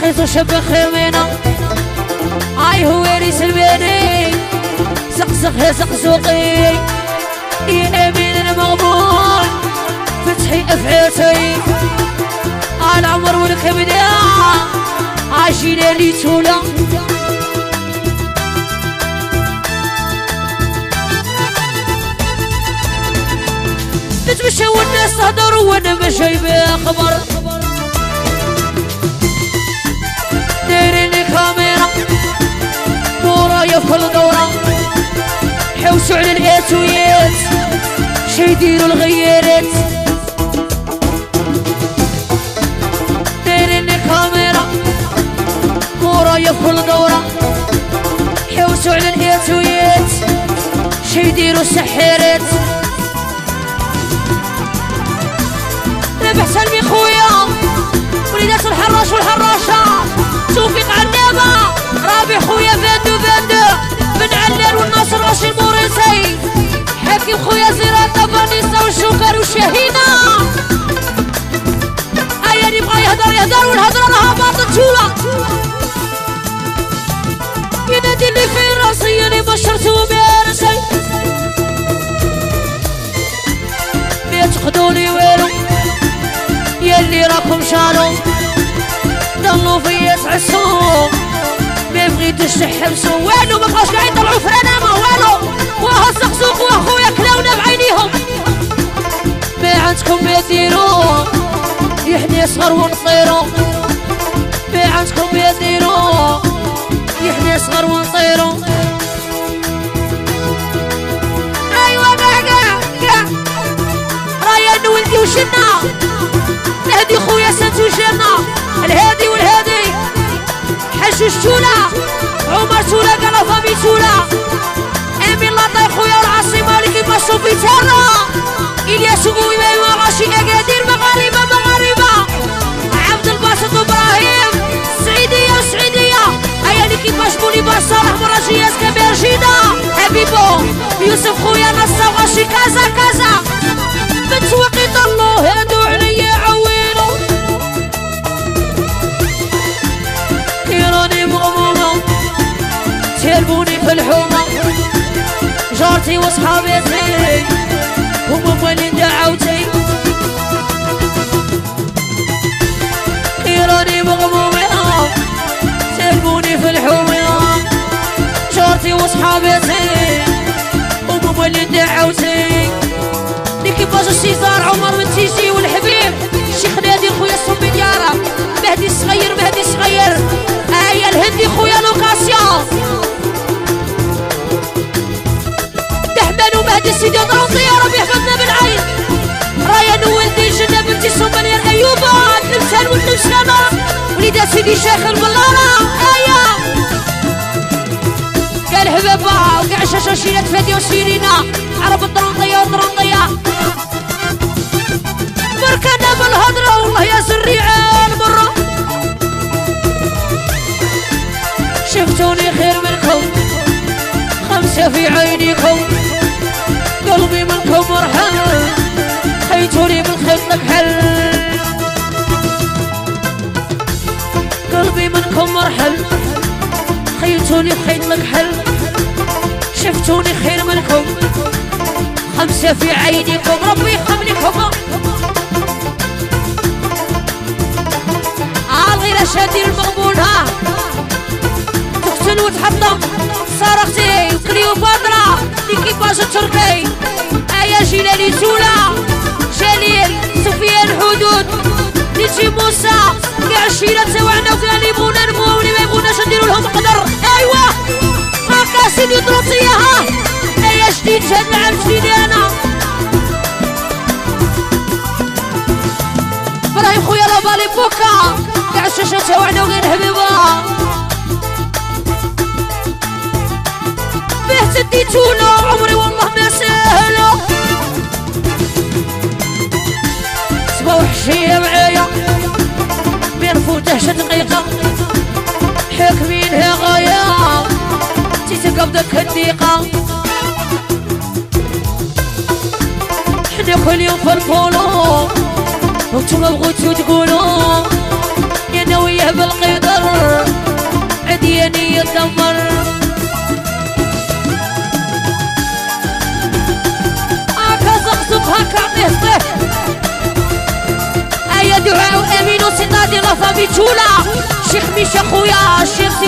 خيزو شب خيمينا أي هو ريس البيني زقزق يا زقزوقي. يا امين المغبون فتحي افعيتي العمر والكبدة عايشين اللي تولا نتمشى والناس تهدر وأنا ماشي بخبر دايرين حوسوا على الاتويات شي يديروا الغيارات دايرين كاميرا ورايا في كل دورة حوسوا على الاتويات شي يديروا السحيرات ربح سلمي خويا وليدات الحراش والحراشة يلي راكم شالو. ضلوا في تعسو ما بغيتوش تحبسو والو ما بقاش قاعد يطلعوا فرانا ما والو واه الزقزوق واخويا كلاونا بعينيهم. ما عندكم ما ديروا يحني صغر ونطيرو ما عندكم ما ديروا misura, é uma misura que não faz misura. جارتي وصحابيتي هما مالين دعوتي كيراني مغمومة تهربوني في الحومة جارتي وصحابيتي دحمان ومهدي سيدي ضربي يا ربي يحفظنا بالعين. رايا نولدي جنة بنتي صوماليا الأيوبة تلمسان والتلمسانة وليدة سيدي شاخر باللارة آية. قال حبابة وقع شاشة شيلات فادي وسيرينا. عرب الطرنطية والطرنطية خيتوني بخيط حل شفتوني خير منكم. خمسة في عينيكم ربي يخملكم عالغيرة شادي المغبون ها تقتل وتحطم صرختي كليوباترا ليكيباج التركي. ايا جلالي زولا جليل سفيان حدود نيجي موسى. كاع الشيرة تاوعنا اللي يبغونا نمو واللي ما يبغوناش نديرو لهم قدر. هاكا سيدي طروطية ها. ايا جديد هاد العام جديد أنا. إبراهيم خويا لابالي بوكا. كاع الشاشة تاوعنا وكاع الحبيبة به تديتونا عمري والله ما سهلة سبا وحشية معايا. بين فوتهش دقيقة. قبضك الثقة. حنا كل يوم فرفولو وأنتم بغيتو تقولو يا ناوية بالقدر عدياني يدمر هاكا زقزق هاكا عطيه صيح أيا دعاء أمين وسنادي لافا تولا شيخ ميشا خويا شيخ